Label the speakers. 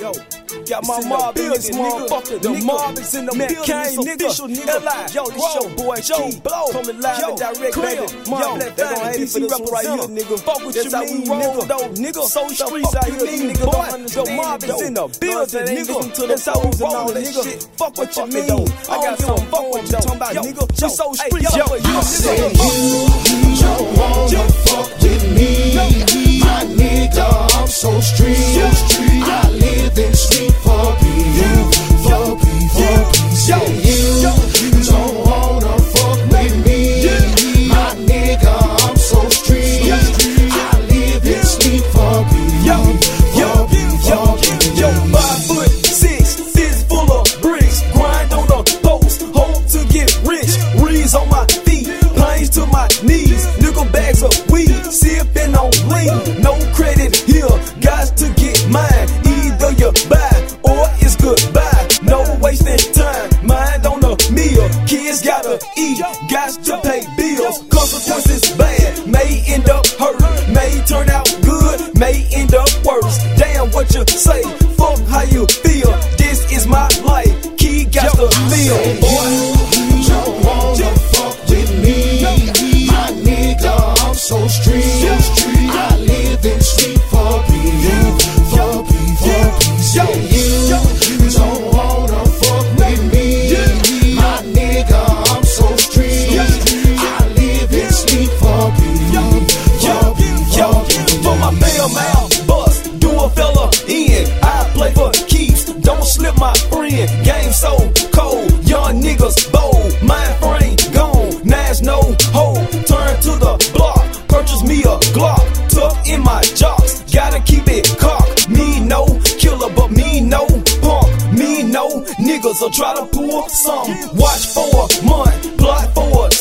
Speaker 1: Yo, got my mob in this motherfucker. The mob is in the building. It's official, nigga. Yo, this your boy Joe Blow. Coming live and direct, baby. Yo, they gon' hate it for this right here, nigga. Fuck with That's you mean, nigga. Though, nigga. So streets out here, nigga. Boy, the mob is in the building, nigga. That's how we roll that shit. Fuck what you mean. I got some fuck what you talking about, nigga. We so streets out here,
Speaker 2: Say you don't wanna fuck with
Speaker 1: eat, got to pay bills, consequences bad, may end up hurt, may turn out good, may end up worse. Damn what you say, fuck how you feel. Niggas will try to pull some. Watch for a month, for